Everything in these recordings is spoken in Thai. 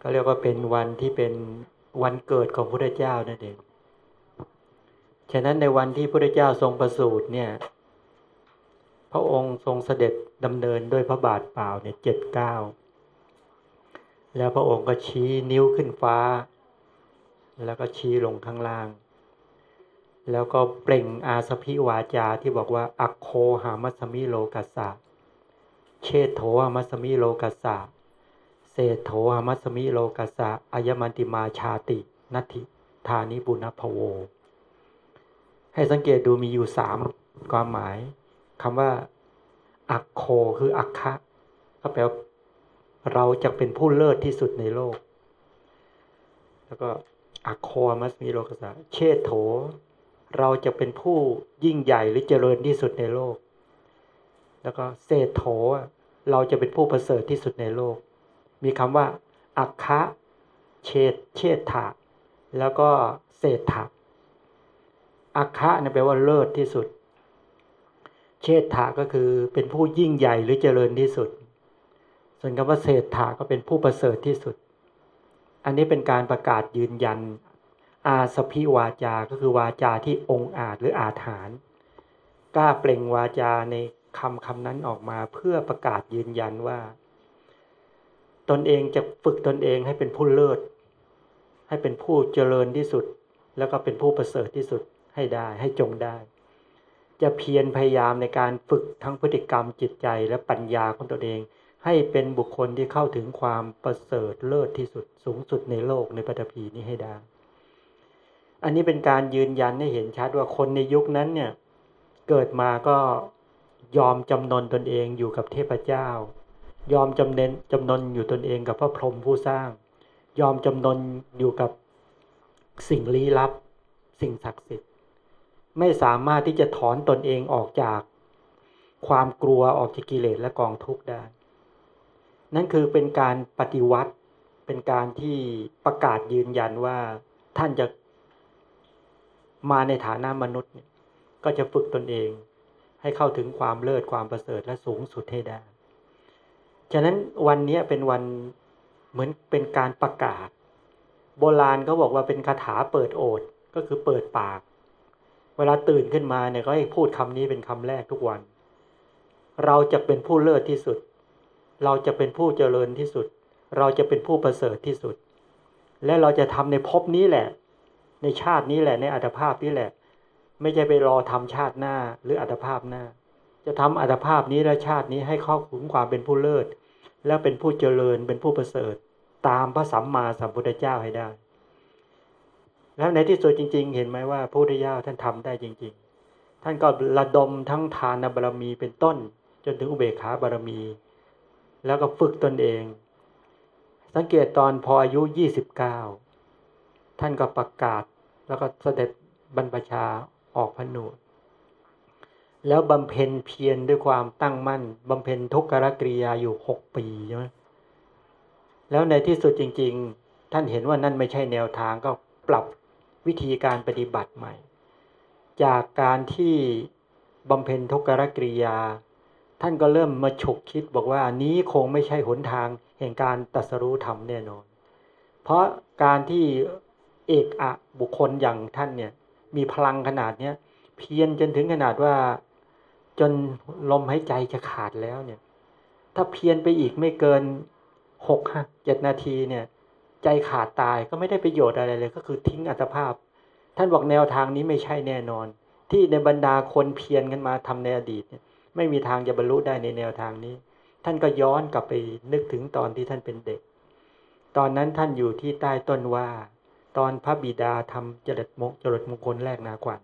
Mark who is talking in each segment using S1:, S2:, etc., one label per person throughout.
S1: ก็เรียกว่าเป็นวันที่เป็นวันเกิดของพระเจ้านั่นเอง ฉะนั้นในวันที่พระเจ้าทรงประสูติเนี่ย พระองค์ทรงเสด็จดำเนินด้วยพระบาทเปล่าเนี่ยเจ็ดเก้า แล้วพระองค์ก็ชี้นิ้วขึ้นฟ้า แล้วก็ชี้ลงข้างล่าง แล้วก็เปล่งอาสพิวาจาที่บอกว่า อักโคหามัสมิโลกัสสะ เชโถหามัสมิโลกัสสะ เศโถหมัสมิโลกัสะอายมันติมาชาตินัตถิธานิบุณพโว ให้สังเกตดูมีอยู่สามความหมายคำว่าอักโคคืออักคะก็แปลว่าเราจะเป็นผู้เลิศที่สุดในโลก แล้วก็อักโคมัสมีโลกสาเชโถ เราจะเป็นผู้ยิ่งใหญ่หรือเจริญที่สุดในโลก แล้วก็เศษโถ เราจะเป็นผู้ประเสริฐที่สุดในโลก มีคำว่า อักคะเชษเชษฐะแล้วก็เศษฐะอักคะเนี่ยแปลว่าเลิศที่สุด เชษฐะก็คือเป็นผู้ยิ่งใหญ่หรือเจริญที่สุด ส่วนคำว่าเศรษฐาก็เป็นผู้ประเสริฐที่สุด อันนี้เป็นการประกาศยืนยัน อาสพิวาจา ก็คือวาจาที่องอาจหรืออาถานกล้าเปล่งวาจาในคำคำนั้นออกมาเพื่อประกาศยืนยันว่า ตนเองจะฝึกตนเองให้เป็นผู้เลิศ ให้เป็นผู้เจริญที่สุด แล้วก็เป็นผู้ประเสริฐที่สุดให้ได้ให้จงได้ จะเพียรพยายามในการฝึกทั้งพฤติกรรมจิตใจและปัญญาของตนเอง ให้เป็นบุคคลที่เข้าถึงความประเสริฐเลิศที่สุดสูงสุดในโลกในปฐพีนี้ให้ได้ อันนี้เป็นการยืนยันให้เห็นชัดว่าคนในยุคนั้นเนี่ยเกิดมาก็ยอมจำนนตนเองอยู่กับเทพเจ้า ยอมจำเน้นจำนนอยู่ตนเองกับพระพรหมผู้สร้าง ยอมจำนนอยู่กับสิ่งลี้ลับ สิ่งศักดิ์สิทธิ์ ไม่สามารถที่จะถอนตนเองออกจากความกลัวออกจากกิเลสและกองทุกข์ได้ นั่นคือเป็นการปฏิวัติ เป็นการที่ประกาศยืนยันว่าท่านจะมาในฐานะมนุษย์ ก็จะฝึกตนเอง ให้เข้าถึงความเลิศความประเสริฐและสูงสุดให้ได้ ฉะนั้นวันนี้เป็นวันเหมือนเป็นการประกาศ โบราณเขาบอกว่าเป็นคาถาเปิดโอดก็คือเปิดปาก เวลาตื่นขึ้นมาเนี่ยก็ให้พูดคำนี้เป็นคำแรกทุกวัน เราจะเป็นผู้เลิศที่สุด เราจะเป็นผู้เจริญที่สุด เราจะเป็นผู้ประเสริฐที่สุด และเราจะทำในภพนี้แหละ ในชาตินี้แหละในอัตภาพนี้แหละ ไม่ใช่ไปรอทำชาติหน้าหรืออัตภาพหน้า จะทำอัตภาพนี้และชาตินี้ให้เข้าถึงความเป็นผู้เลิศ และเป็นผู้เจริญเป็นผู้ประเสริฐ ตามพระสัมมาสัมพุทธเจ้าให้ได้ แล้วในที่สุดจริง ๆ เห็นไหมว่าพระพุทธเจ้าท่านทำได้จริง ๆ ท่านก็ระดมทั้งทานบารมีเป็นต้น จนถึงอุเบกขาบารมี แล้วก็ฝึกตนเอง สังเกตตอนพออายุยี่สิบเก้าท่านก็ประกาศแล้วก็เสด็จบรรพชาออกพนุ แล้วบำเพ็ญเพียรด้วยความตั้งมั่นบำเพ็ญทุกขกริยาอยู่หกปีใช่ไหมแล้วในที่สุดจริง ๆ ท่านเห็นว่านั่นไม่ใช่แนวทางก็ปรับวิธีการปฏิบัติใหม่ จากการที่บำเพ็ญทุกขกริยา ท่านก็เริ่มมาฉกคิดบอกว่านี้คงไม่ใช่หนทางแห่งการตัสรู้ธรรมแน่นอน เพราะการที่เอกอะบุคคลอย่างท่านเนี่ยมีพลังขนาดเนี้ยเพียรจนถึงขนาดว่า จนลมหายใจจะขาดแล้วเนี่ย ถ้าเพียรไปอีกไม่เกินหกเจ็ดนาทีเนี่ย ใจขาดตายก็ไม่ได้ประโยชน์อะไรเลย ก็คือทิ้งอัตภาพ ท่านบอกแนวทางนี้ไม่ใช่แน่นอน ที่ในบรรดาคนเพียรกันมาทำในอดีตเนี่ยไม่มีทางจะบรรลุได้ในแนวทางนี้ ท่านก็ย้อนกลับไปนึกถึงตอนที่ท่านเป็นเด็ก ตอนนั้นท่านอยู่ที่ใต้ต้นว่า ตอนพระบิดาทำจรดมกจรดมงคลแรกนาขวัญ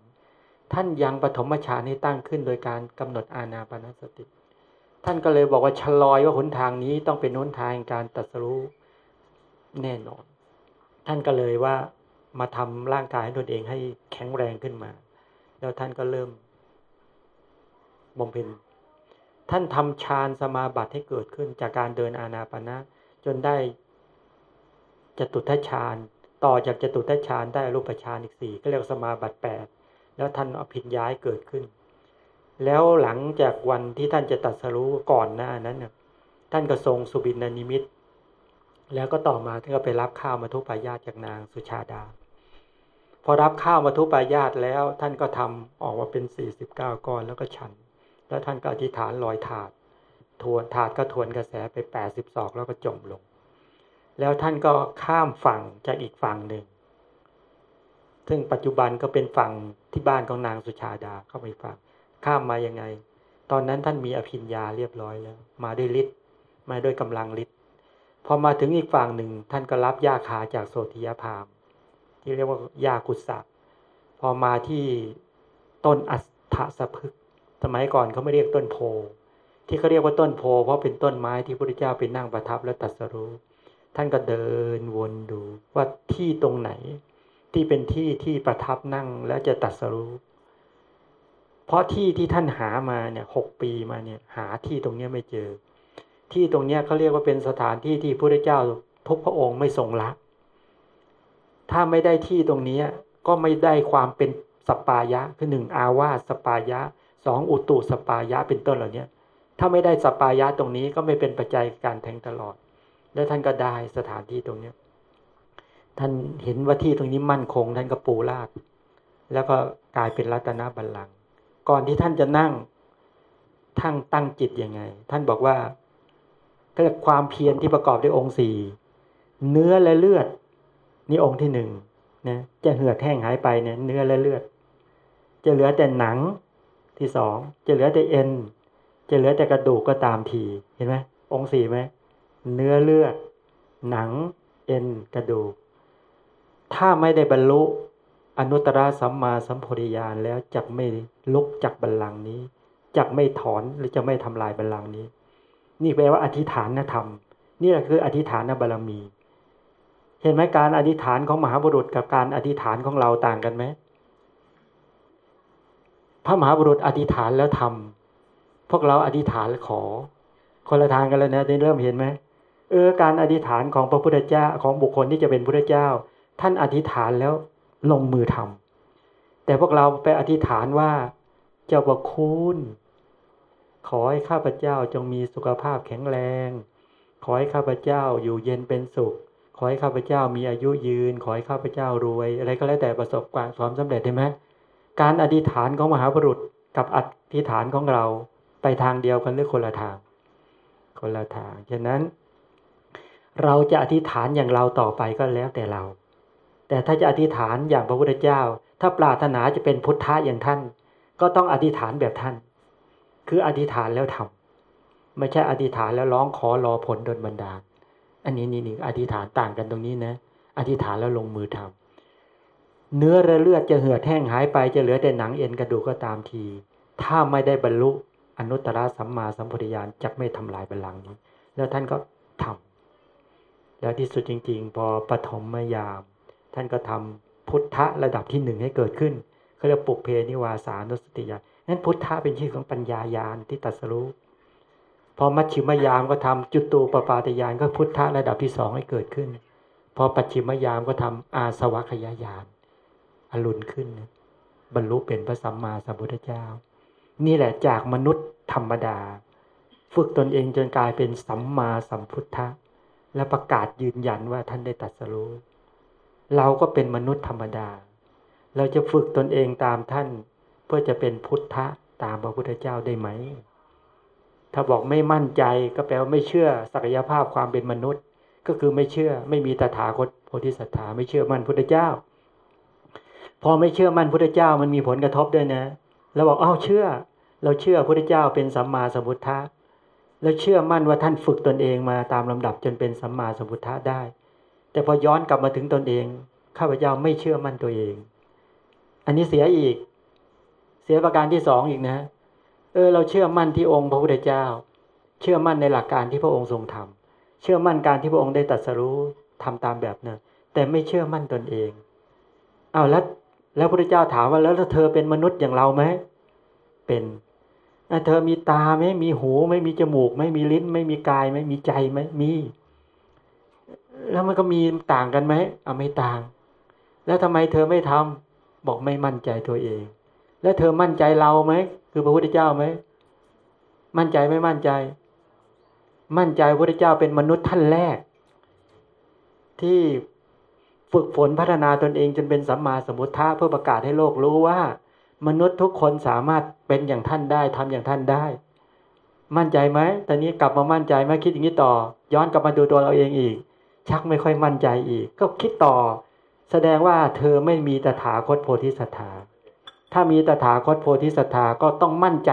S1: ท่านยังปฐมฌานให้ตั้งขึ้นโดยการกำหนดอาณาปณสติ ท่านก็เลยบอกว่าชะลอยว่าหนทางนี้ต้องเป็นหนทางการตัดสู้แน่นอน ท่านก็เลยว่ามาทำร่างกายให้ตนเองให้แข็งแรงขึ้นมา แล้วท่านก็เริ่มบำเพ็ญท่านทำฌานสมาบัติให้เกิดขึ้นจากการเดินอาณาปณะจนได้จตุทัชฌานต่อจากจตุทัชฌานได้รูปฌานอีกสี่ก็เรียกสมาบัติแปด แล้วท่านอภิญญาเกิดขึ้น แล้วหลังจากวันที่ท่านจะตัดสรู้ก่อนหน้านั้นท่านก็ทรงสุบินนิมิต แล้วก็ต่อมาท่านก็ไปรับข้าวมาทุปายาตจากนางสุชาดา พอรับข้าวมาทุปายาตแล้วท่านก็ทำออกมาเป็นสี่สิบเก้าก้อนแล้วก็ฉัน แล้วท่านก็อธิษฐานลอยถาดทวนถาดก็ทวนกระแสไปแปดสิบศอกแล้วก็จมลง แล้วท่านก็ข้ามฝั่งจากอีกฝั่งหนึ่ง ซึ่งปัจจุบันก็เป็นฝั่งที่บ้านของนางสุชาดาเข้าไปฝั่งข้ามมายังไง ตอนนั้นท่านมีอภิญญาเรียบร้อยแล้ว มาด้วยฤทธิ์มาด้วยกำลังฤทธิ์พอมาถึงอีกฝั่งหนึ่ง ท่านก็รับยาคาจากโสธิยพาม ที่เรียกว่ายากุศะพอมาที่ต้นอัฏฐสพฤกสมัยก่อนเขาไม่เรียกต้นโพ ที่เขาเรียกว่าต้นโพ เพราะเป็นต้นไม้ที่พระพุทธเจ้าไปนั่งประทับแล้วตรัสรู้ท่านก็เดินวนดูว่าที่ตรงไหน ที่เป็นที่ที่ประทับนั่งแล้วจะตรัสรู้ เพราะที่ที่ท่านหามาเนี่ยหกปีมาเนี่ย หาที่ตรงเนี้ยไม่เจอ ที่ตรงเนี้ยเขาเรียกว่าเป็นสถานที่ที่พระเจ้าทุกพระองค์ไม่ทรงละถ้าไม่ได้ที่ตรงนี้ก็ไม่ได้ความเป็นสปายะคือหนึ่งอาวาสปายะสองอุตุสปายะเป็นต้นเหล่านี้ถ้าไม่ได้สปายะตรงนี้ก็ไม่เป็นปัจจัยการแทงตลอด แล้วท่านก็ได้สถานที่ตรงนี้ ท่านเห็นว่าที่ตรงนี้มั่นคง ท่านก็ปูลาดแล้วก็กลายเป็นรัตนบัลลังก์ก่อนที่ท่านจะนั่งทั้งตั้งจิตยังไง ท่านบอกว่าเรียกความเพียรที่ประกอบด้วยองค์สี่เนื้อและเลือด นี่องค์ที่หนึ่งนะจะเหือดแห้งหายไปเนี่ยเนื้อและเลือด จะเหลือแต่หนังที่สองจะเหลือแต่เอ็น จะเหลือแต่กระดูกก็ตามทีเห็นไหมองค์สี่ไหมเนื้อเลือด หนัง เอ็น กระดูก ถ้าไม่ได้บรรลุอนุตตรสัมมาสัมโพธิญาณแล้วจะไม่ลุกจากบัลลังก์นี้จะไม่ถอนหรือจะไม่ทำลายบัลลังก์นี้ นี่แปลว่าอธิษฐานธรรม นี่แหละคืออธิษฐานบารมี เห็นไหมการอธิษฐานของมหาบุรุษกับการอธิษฐานของเราต่างกันไหมพระมหาบุรุษอธิษฐานแล้วทำพวกเราอธิษฐานแล้วขอ คนละทางกันแล้วนะได้เริ่มเห็นไหมเออการอธิษฐานของพระพุทธเจ้าของบุคคลที่จะเป็นพระเจ้า ท่านอธิษฐานแล้วลงมือทำแต่พวกเราไปอธิษฐานว่าเจ้าประคุณขอให้ข้าพเจ้าจงมีสุขภาพแข็งแรง ขอให้ข้าพเจ้าอยู่เย็นเป็นสุข ขอให้ข้าพเจ้ามีอายุยืน ขอให้ข้าพเจ้ารวย อะไรก็แล้วแต่ประสบความความสำเร็จใช่ไหมการอธิษฐานของมหาบุรุษกับอธิษฐานของเราไปทางเดียวกันหรือคนละทาง คนละทาง ฉะนั้น เราจะอธิษฐานอย่างเราต่อไปก็แล้วแต่เรา แต่ถ้าจะอธิษฐานอย่างพระพุทธเจ้า ถ้าปรารถนาจะเป็นพุทธะอย่างท่าน ก็ต้องอธิษฐานแบบท่าน คืออธิษฐานแล้วทำไม่ใช่อธิษฐานแล้วร้องขอรอผลโดนบันดาล อันนี้นี่นี่อธิษฐานต่างกันตรงนี้นะ อธิษฐานแล้วลงมือทำเนื้อและเลือดจะเหือดแห้งหายไปจะเหลือแต่หนังเอ็นกระดูกก็ตามที ถ้าไม่ได้บรรลุอนุตตรสัมมาสัมพุทธญาณจะไม่ทำลายบัลลังก์นี้ แล้วท่านก็ทำแล้วที่สุดจริง ๆ พอปฐมมยาม ท่านก็ทำพุทธะระดับที่หนึ่งให้เกิดขึ้นเขาเรียกปุกเพนิวาสานุสติญาณนั้นพุทธะเป็นชื่อของปัญญายาณที่ตัดสรู้พอมัชชิมยามก็ทำจุตูปปาตยานก็พุทธะระดับที่สองให้เกิดขึ้น พอปัจฉิมยามก็ทำอาสวัคยายานอรุณขึ้น บรรลุเป็นพระสัมมาสัมพุทธเจ้า นี่แหละจากมนุษย์ธรรมดา ฝึกตนเองจนกลายเป็นสัมมาสัมพุทธะและประกาศยืนยันว่าท่านได้ตัดสรู้ เราก็เป็นมนุษย์ธรรมดา เราจะฝึกตนเองตามท่าน เพื่อจะเป็นพุทธะตามพระพุทธเจ้าได้ไหม ถ้าบอกไม่มั่นใจก็แปลว่าไม่เชื่อศักยภาพความเป็นมนุษย์ ก็คือไม่เชื่อไม่มีตถาคตโพธิสัตถาไม่เชื่อมั่นพุทธเจ้า พอไม่เชื่อมั่นพุทธเจ้ามันมีผลกระทบด้วยนะเราบอกอ้าวเชื่อ เราเชื่อพุทธเจ้าเป็นสัมมาสัมพุทธะแล้วเชื่อมั่นว่าท่านฝึกตนเองมาตามลำดับจนเป็นสัมมาสัมพุทธะได้ แต่พอย้อนกลับมาถึงตนเอง ข้าพเจ้าไม่เชื่อมั่นตัวเอง อันนี้เสียอีก เสียประการที่สองอีกนะ เออ เราเชื่อมั่นที่องค์พระพุทธเจ้า เชื่อมั่นในหลักการที่พระองค์ทรงทำเชื่อมั่นการที่พระองค์ได้ตรัสรู้ทำตามแบบนั้นแต่ไม่เชื่อมั่นตนเองเอาแล้วแล้วพระพุทธเจ้าถามว่าแล้วเธอเป็นมนุษย์อย่างเราไหมเป็นเธอมีตาไหมมีหู ไม่มีจมูก ไม่มีลิ้น ไม่มีกายไหมมีใจไหมมี แล้วมันก็มีต่างกันไหมเอาไม่ต่าง แล้วทำไมเธอไม่ทำบอกไม่มั่นใจตัวเอง แล้วเธอมั่นใจเราไหมคือพระพุทธเจ้าไหมมั่นใจไม่มั่นใจ มั่นใจพระพุทธเจ้าเป็นมนุษย์ท่านแรก ที่ฝึกฝนพัฒนาตนเองจนเป็นสัมมาสัมพุทธะเพื่อประกาศให้โลกรู้ว่า มนุษย์ทุกคนสามารถเป็นอย่างท่านได้ทำอย่างท่านได้ มั่นใจไหมตอนนี้กลับมามั่นใจไหมคิดอย่างนี้ต่อ ย้อนกลับมาดูตัวเราเองอีก ชักไม่ค่อยมั่นใจอีก ก็คิดต่อ แสดงว่าเธอไม่มีตถาคตโพธิสัตธาถ้ามีตถาคตโพธิสัตธาก็ต้องมั่นใจ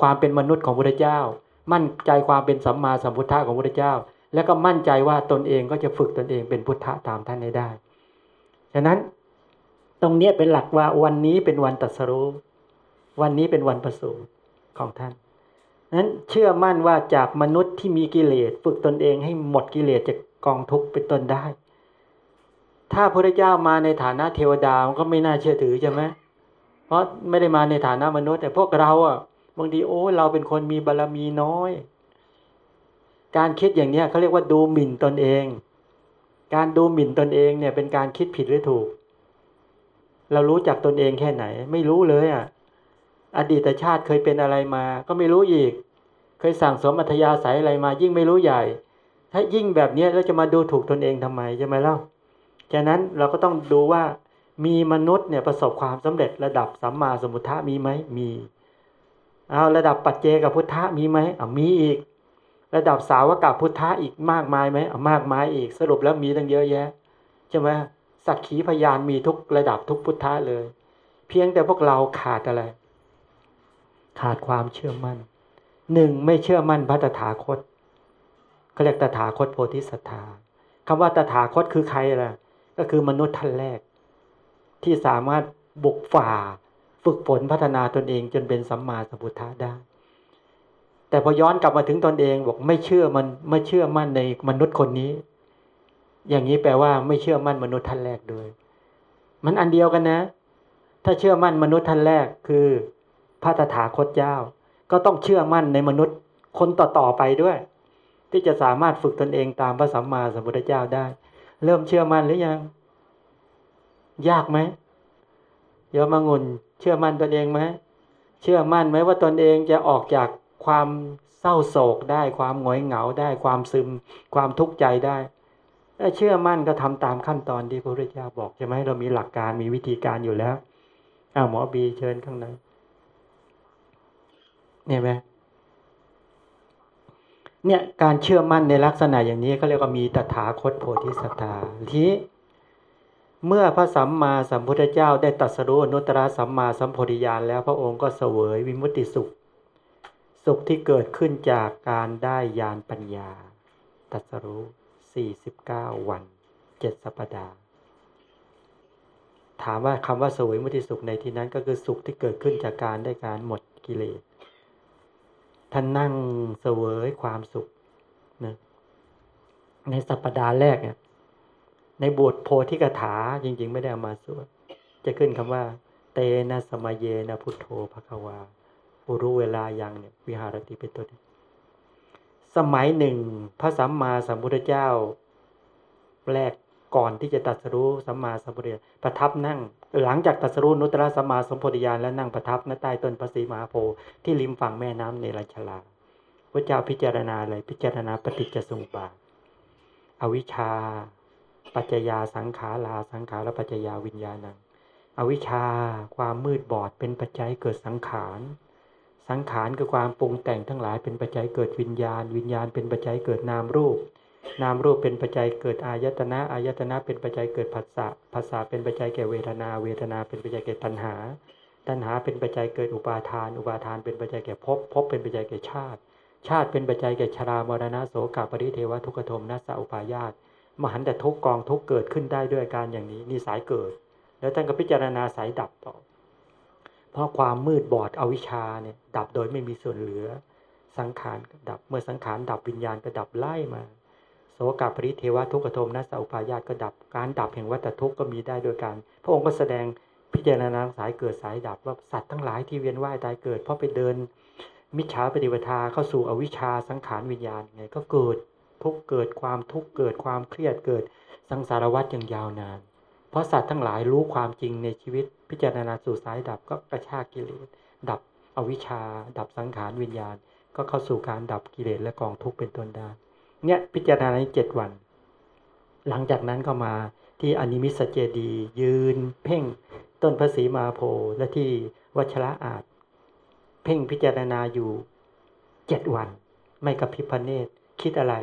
S1: ความเป็นมนุษย์ของพระเจ้า มั่นใจความเป็นสัมมาสัมพุทธะของพระเจ้า แล้วก็มั่นใจว่าตนเองก็จะฝึกตนเองเป็นพุทธะตามท่านให้ได้ฉะนั้นตรงนี้เป็นหลักว่าวันนี้เป็นวันตัดสรู้วันนี้เป็นวันประสูติของท่านนั้นเชื่อมั่นว่าจากมนุษย์ที่มีกิเลสฝึกตนเองให้หมดกิเลสจาก กองทุกข์เป็นตนได้ ถ้าพระเจ้ามาในฐานะเทวดามันก็ไม่น่าเชื่อถือใช่ไหมเพราะไม่ได้มาในฐานะมนุษย์ แต่พวกเราอะบางทีโอ้เราเป็นคนมีบารรมีน้อย การคิดอย่างเนี้ยเขาเรียกว่าดูหมิ่นตนเอง การดูหมิ่นตนเองเนี่ยเป็นการคิดผิดหรือถูก เรารู้จักตนเองแค่ไหน ไม่รู้เลยอะอดีตชาติเคยเป็นอะไรมา ก็ไม่รู้อีก เคยสั่งสมอัธยาศัยอะไรมายิ่งไม่รู้ใหญ่ ถ้ายิ่งแบบนี้เราจะมาดูถูกตนเองทำไมใช่ไหมเล่าฉะนั้นเราก็ต้องดูว่ามีมนุษย์เนี่ยประสบความสำเร็จระดับสัมมาสมุทธะมีไหมมีเอาระดับปัจเจกับพุทธะมีไหมอ่ามีอีก ระดับสาวกพุทธะอีกมากมายไหมมากมายอีกสรุปแล้วมีตั้งเยอะแยะใช่ไหมสักขีพยานมีทุกระดับทุกพุทธะเลย เพียงแต่พวกเราขาดอะไร ขาดความเชื่อมั่นหนึ่งไม่เชื่อมั่นพระตถาคต เขาเรียกตถาคตโพธิสัตธาคำว่าตถาคตคือใครล่ะ ก็คือมนุษย์ท่านแรก ที่สามารถบุกฝ่าฝึกฝนพัฒนาตนเองจนเป็นสัมมาสัมพุทธะได้ แต่พอย้อนกลับมาถึงตนเองบอกไม่เชื่อมันไม่เชื่อมั่นในมนุษย์คนนี้ อย่างนี้แปลว่าไม่เชื่อมั่นมนุษย์ท่านแรกด้วย มันอันเดียวกันนะ ถ้าเชื่อมั่นมนุษย์ท่านแรกคือพระตถาคตเจ้า ก็ต้องเชื่อมั่นในมนุษย์คนต่อๆไปด้วย ที่จะสามารถฝึกตนเองตามพระสัมมาสัมพุทธเจ้าได้ เริ่มเชื่อมั่นหรือยัง ยากไหมเยอะมางุนเชื่อมั่นตนเองไหมเชื่อมั่นไหมว่าตนเองจะออกจากความเศร้าโศกได้ความหงอยเหงาได้ความซึม ความทุกข์ใจได้ถ้าเชื่อมั่นก็ทำตามขั้นตอนที่พระพุทธเจ้าบอกใช่ไหมเรามีหลักการมีวิธีการอยู่แล้วอ้าวหมอบีเชิญข้างในเนี่ยไหม เนี่ยการเชื่อมั่นในลักษณะอย่างนี้เขาเรียกว่ามีตถาคตโพธิสัตตาทีเมื่อพระสัมมาสัมพุทธเจ้าได้ตัดสรู้นุตตรสัมมาสัมโพธิญาณแล้วพระองค์ก็เสวยวิมุตติสุข สุขที่เกิดขึ้นจากการได้ยานปัญญาตัสรู้สี่สิบเก้าวันเจ็ดสัปดาห์ ถามว่าคำว่าสวยมุติสุขในที่นั้นก็คือสุขที่เกิดขึ้นจากการได้การหมดกิเลส ท่านนั่งเสวยความสุขนะในสัปดาห์แรกเนี่ย ในบทโพธิกถาจริง ๆ ไม่ได้อามาสวดจะขึ้นคำว่า เตนะสมัยเยนะพุทโธภควาผู้รู้เวลายังเนี่ย วิหารติเป็นต้นสมัยหนึ่ง พระสัมมาสัมพุทธเจ้า แรก ก่อนที่จะตัดสรู้สัมมาสัมพุทธญาณประทับนั่ง หลังจากตัดสรู้นุตตรสัมมาสัมพุทธญาณแล้วนั่งประทับณใต้ต้นพระศรีมหาโพธิ์ที่ริมฝั่งแม่น้ำในรัชลาพระเจ้าพิจารณาอะไรพิจารณาปฏิจจสมุปบาทอวิชชา ปัจจยาสังขาราสังขารและปัจจยาวิญญาณังอวิชชา ความมืดบอดเป็นปัจจัยเกิดสังขาร สังขารคือความปรุงแต่งทั้งหลายเป็นปัจจัยเกิดวิญญาณ วิญญาณเป็นปัจจัยเกิดนามรูป นามรูปเป็นปัจจัยเกิดอายตนะ อายตนะเป็นปัจจัยเกิดผัสสะผัสสะเป็นปัจจัยแก่เวทนา เวทนาเป็นปัจจัยแก่ตัณหา ตัณหาเป็นปัจจัยเกิดอุปาทาน อุปาทานเป็นปัจจัยแก่ภพภพเป็นปัจจัยแก่ชาติ ชาติเป็นปัจจัยแก่ชรามรณะโสกปริเทวทุกขโทมนัสสะอุปายาตมหันแต่ทุกกองทุกเกิดขึ้นได้ด้วยการอย่างนี้นี่สายเกิด แล้วท่านก็พิจารณาสายดับต่อ เพราะความมืดบอดอวิชชาเนี่ยดับโดยไม่มีส่วนเหลือ สังขารดับเมื่อสังขารดับวิญญาณก็ดับไล่มา โสกาปริเทวทุกขโทมนัสอุปายาตก็ดับ การดับแห่งวัฏทุกข์ก็มีได้โดยการ พระองค์ก็แสดงพิจารณาสายเกิดสายดับว่าสัตว์ทั้งหลายที่เวียนว่ายตายเกิด เพราะไปเดิน มิจฉาปฏิปทาเข้าสู่อวิชชาสังขารวิญญาณไงก็เกิดทุกเกิดความทุกข์เกิดความเครียดเกิดสังสารวัฏอย่างยาวนาน เพราะสัตว์ทั้งหลายรู้ความจริงในชีวิต พิจารณาสู่สายดับก็กระชากกิเลสดับอวิชชา ดับสังขารวิญญาณ ก็เข้าสู่การดับกิเลสและกองทุกข์เป็นต้นได้ เนี่ยพิจารณาในเจ็ดวัน หลังจากนั้นก็มาที่อนิมิสเจดีย์ ยืน เพ่งต้นพระศรีมหาโพธิ์และที่วัชระอาสน์ เพ่งพิจารณาอยู่เจ็ดวัน ไม่กับพิพเนตคิดอะไร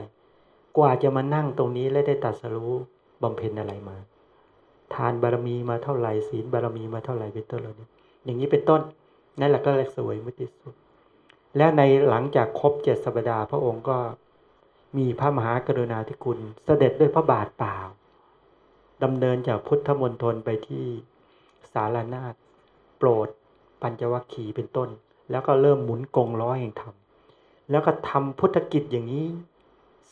S1: กว่าจะมานั่งตรงนี้และได้ตัดสรู้บำเพ็ญอะไรมา ทานบารมีมาเท่าไหร่ศีลบารมีมาเท่าไหร่เป็นต้นเหล่านี้อย่างนี้เป็นต้นนั่นแหละก็เรียกสวยมุติสุดและในหลังจากครบเจ็ดสัปดาห์พระองค์ก็ มีพระมหากรุณาธิคุณเสด็จด้วยพระบาทเปล่าดำเนินจากพุทธมณฑลไปที่สารนาฏโปรด ปัญจวัคคีย์เป็นต้น แล้วก็เริ่มหมุนกงล้อแห่งธรรมแล้วก็ทำพุทธกิจอย่างนี้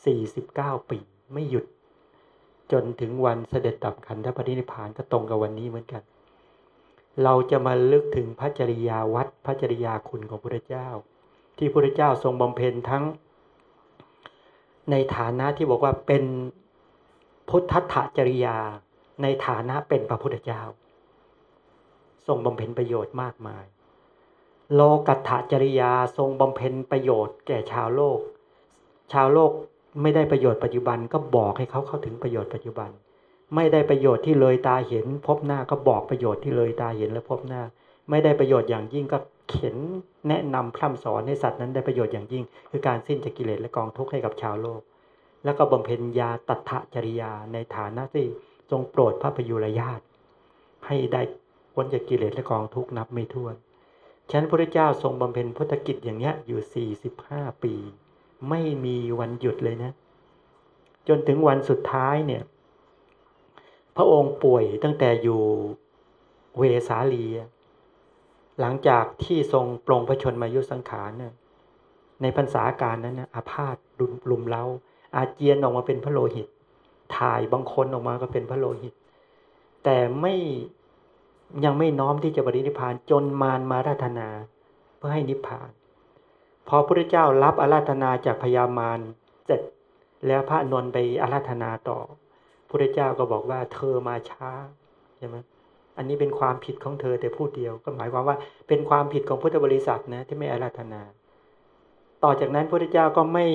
S1: 49 ปีไม่หยุด จนถึงวันเสด็จดับขันธปรินิพานก็ตรงกับวันนี้เหมือนกัน เราจะมาลึกถึงพระจริยาวัดพระจริยาคุณของพระเจ้า ที่พระเจ้าทรงบำเพ็ญทั้ง ในฐานะที่บอกว่าเป็นพุทธะจริยา ในฐานะเป็นพระพุทธเจ้าทรงบำเพ็ญประโยชน์มากมาย โลกัตถจริยาทรงบำเพ็ญประโยชน์แก่ชาวโลก ชาวโลกไม่ได้ประโยชน์ปัจจุบันก็บอกให้เขาเข้าถึงประโยชน์ปัจจุบัน ไม่ได้ประโยชน์ที่เลยตาเห็นพบหน้าก็บอกประโยชน์ที่เลยตาเห็นและพบหน้า ไม่ได้ประโยชน์อย่างยิ่งก็ เข็นแนะนำพร่ำสอนให้สัตว์นั้นได้ประโยชน์อย่างยิ่ง คือการสิ้นจากกิเลสและกองทุกข์ให้กับชาวโลก แล้วก็บำเพ็ญยาตัทะจริยาในฐานะที่ทรงโปรดพระพยุรญาตให้ได้พ้นจากกิเลสและกองทุกข์นับไม่ถ้วนฉะนั้นพระเจ้าทรงบำเพ็ญพุทธกิจอย่างเนี้ยอยู่ 45 ปี ไม่มีวันหยุดเลยนะ จนถึงวันสุดท้ายเนี่ย พระองค์ป่วยตั้งแต่อยู่เวสาลี หลังจากที่ทรงปรงพระชนมายุสังขารเนี่ยในพรรษาการนั้นนะอาพาธลุมเล้าอาเจียนออกมาเป็นพระโลหิต ถ่ายบางคนออกมาก็เป็นพระโลหิต แต่ไม่ยังไม่น้อมที่จะบริณิพานจนมารมาราธนา เพื่อให้นิพพาน พอพระเจ้ารับอาราธนาจากพญามารเสร็จแล้วพระนนท์ไปอาราธนาต่อพระเจ้าก็บอกว่าเธอมาช้าใช่ไหม อันนี้เป็นความผิดของเธอแต่พูดเดียว ก็หมายความว่าเป็นความผิดของพุทธบริษัทนะที่ไม่อาราธนา ต่อจากนั้นพระเจ้าก็ไม่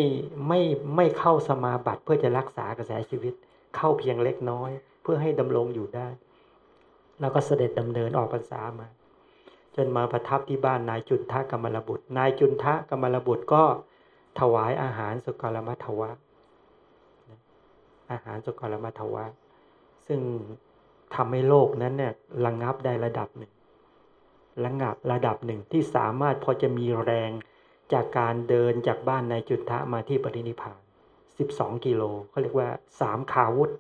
S1: ไม่ไม่เข้าสมาบัติเพื่อจะรักษากระแสชีวิต เข้าเพียงเล็กน้อย เพื่อให้ดำรงอยู่ได้ แล้วก็เสด็จดำเนินออกพรรษามา จนมาประทับที่บ้านนายจุนทะกรรมลบุตร นายจุนทะกรรมลบุตรก็ถวายอาหารสุกรมัทวะอาหารสุกรมัทวะ ซึ่ง ทำให้โลกนั้นเนี่ยระงงับได้ระดับหนึ่งระงับระดับหนึ่งที่สามารถพอจะมีแรงจากการเดินจากบ้านในจุนทะมาที่ปรินิพานสิบสองกิโลเขาเรียกว่าสามขาวุธ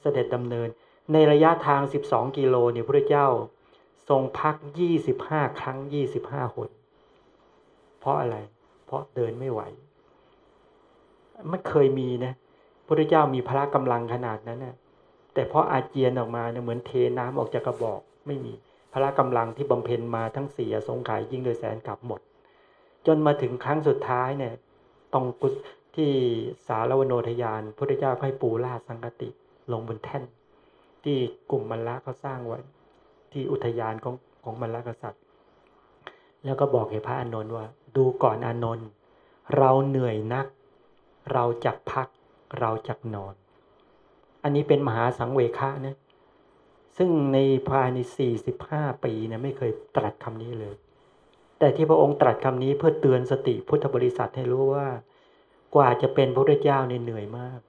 S1: เสด็จดำเนิน ในระยะทาง 12 กิโลเนี่ยพระเจ้าทรงพัก 25 ครั้ง 25 หน เพราะอะไร เพราะเดินไม่ไหว ไม่เคยมีนะพระเจ้ามีพละกำลังขนาดนั้นนะ แต่เพราะอาเจียนออกมาเนี่ยเหมือนเทน้ำออกจากกระบอก ไม่มีพละกำลังที่บำเพ็ญมาทั้งเสี่สงขายยิ่งโดยแสนกลับหมด จนมาถึงครั้งสุดท้ายเนี่ยตรงกุศที่สารวโนทยานพระเจ้าให้ปูราสังกติลงบนแท่น ที่กลุ่มมรรละเขาสร้างไว้ ที่อุทยานของของมรรละกษัตริย์ แล้วก็บอกให้พระอานนท์ว่า ดูก่อนอานนท์เราเหนื่อยนัก เราจักพักเราจักนอน อันนี้เป็นมหาสังเวคะนะซึ่งในภายในสี่สิบห้าปีนะไม่เคยตรัสคำนี้เลย แต่ที่พระองค์ตรัสคำนี้เพื่อเตือนสติพุทธบริษัทให้รู้ว่า กว่าจะเป็นพระพุทธเจ้าเนี่ยเหนื่อยมาก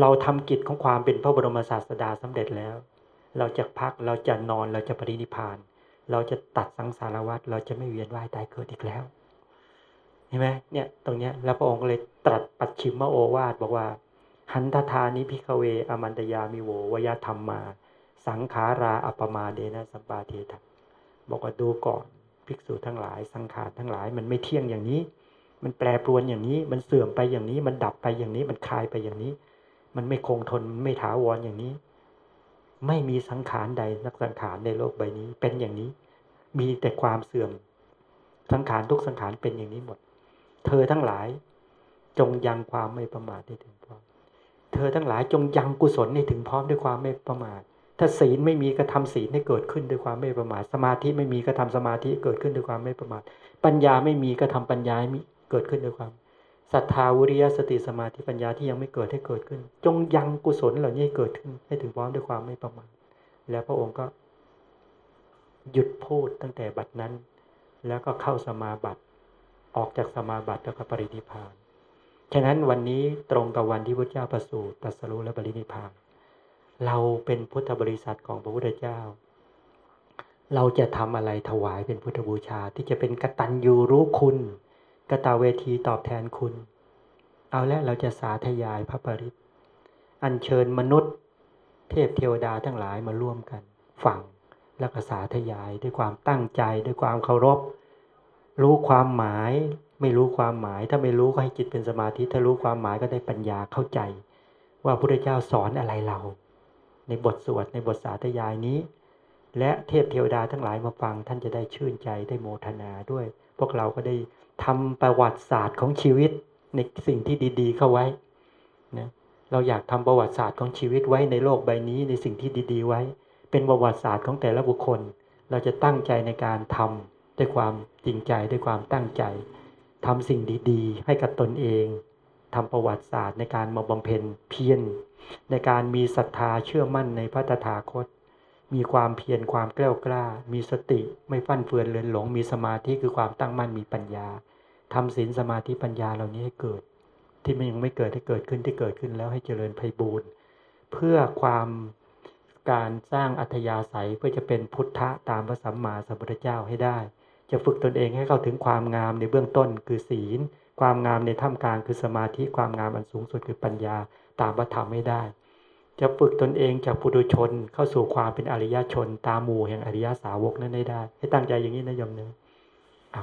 S1: เราทำกิจของความเป็นพระบรมศาสดาสำเร็จแล้ว เราจะพักเราจะนอนเราจะปรินิพพาน เราจะตัดสังสารวัฏเราจะไม่เวียนว่ายตายเกิดอีกแล้วเห็นไหมเนี่ยตรงเนี้ยแล้วพระองค์เลยตรัสปัจฉิมโอวาทบอกว่า หันทะทานิ ภิกขะเว อามันตะยามิโว วะยะธัมมา สังขาราอัปปะมาเทนะสัมปาเทถะบอกว่าดูก่อนภิกษุทั้งหลาย สังขารทั้งหลาย มันไม่เที่ยงอย่างนี้ มันแปรปรวนอย่างนี้ มันเสื่อมไปอย่างนี้ มันดับไปอย่างนี้ มันคลายไปอย่างนี้ มันไม่คงทนไม่ถาวรอย่างนี้ ไม่มีสังขารใดนักสังขารในโลกใบนี้ เป็นอย่างนี้ มีแต่ความเสื่อม สังขารทุกสังขารเป็นอย่างนี้หมด เธอทั้งหลาย จงยังความไม่ประมาทได้ถึงพร้อม ธอทั้งหลายจงยังกุศลให้ถึงพร้อมด้วยความไม่ประมาทถ้าศีลไม่มีก็ทำศีลให้เกิดขึ้นด้วยความไม่ประมาทสมาธิไม่มีก็ทำสมาธิเกิดขึ้นด้วยความไม่ประมาทปัญญาไม่มีก็ทำปัญญาให้เกิดขึ้นด้วยความศรัทธาวิริยะสติสมาธิปัญญาที่ยังไม่เกิดให้เกิดขึ้น จงยังกุศลเหล่านี้ให้เกิดขึ้นให้ถึงพร้อมด้วยความไม่ประมาทแล้วพระองค์ก็ หยุดพูดตั้งแต่บัดนั้น แล้วก็เข้าสมาบัติ ออกจากสมาบัติแล้วก็ปรินิพพาน ฉะนั้นวันนี้ตรงกับวันที่พระเจ้าประสูติตรัสรู้และปรินิพพานเราเป็นพุทธบริษัทของพระพุทธเจ้า เราจะทำอะไรถวายเป็นพุทธบูชาที่จะเป็นกตัญญูรู้คุณกตาเวทีตอบแทนคุณ เอาและเราจะสาธยายพระปริศอัญเชิญมนุษย์ เทพเทวดาทั้งหลายมาร่วมกันฟังแล้วก็สาธยายด้วยความตั้งใจด้วยความเคารพ รู้ความหมาย ไม่รู้ความหมาย ถ้าไม่รู้ก็ให้จิตเป็นสมาธิถ้ารู้ความหมายก็ได้ปัญญาเข้าใจ ว่าพระพุทธเจ้าสอนอะไรเรา ในบทสวดในบทสาธยายนี้ และเทพเทวดาทั้งหลายมาฟัง ท่านจะได้ชื่นใจได้โมทนาด้วย พวกเราก็ได้ทำประวัติศาสตร์ของชีวิตในสิ่งที่ดี ๆ เข้าไว้นะเราอยากทำประวัติศาสตร์ของชีวิตไว้ในโลกใบนี้ในสิ่งที่ดี ๆ ไว้ เป็นประวัติศาสตร์ของแต่ละบุคคล เราจะตั้งใจในการทำด้วยความจริงใจด้วยความตั้งใจ ทำสิ่งดีๆ ให้กับตนเองทำประวัติศาสตร์ในการมาบำเพ็ญเพียรในการมีศรัทธาเชื่อมั่นในพระตถาคต มีความเพียรความกล้ากล้า มีสติไม่ฟั่นเฟือนเลือนหลง มีสมาธิคือความตั้งมั่นมีปัญญาทำศีลสมาธิปัญญาเหล่านี้ให้เกิด ที่มันยังไม่เกิดให้เกิดขึ้นที่เกิดขึ้นแล้วให้เจริญไพบูรณ์เพื่อความการสร้างอัธยาศัยเพื่อจะเป็นพุทธะตามพระสัมมาสัมพุทธเจ้าให้ได้ จะฝึกตนเองให้เข้าถึงความงามในเบื้องต้นคือศีล ความงามในท่ามกลางคือสมาธิความงามอันสูงสุดคือปัญญาตามพระธรรมไม่ได้ จะฝึกตนเองจากปุถุชนเข้าสู่ความเป็นอริยชน ตามหมู่แห่งอริยสาวกนั้นได้ให้ตั้งใจอย่างนี้นะยมเนื้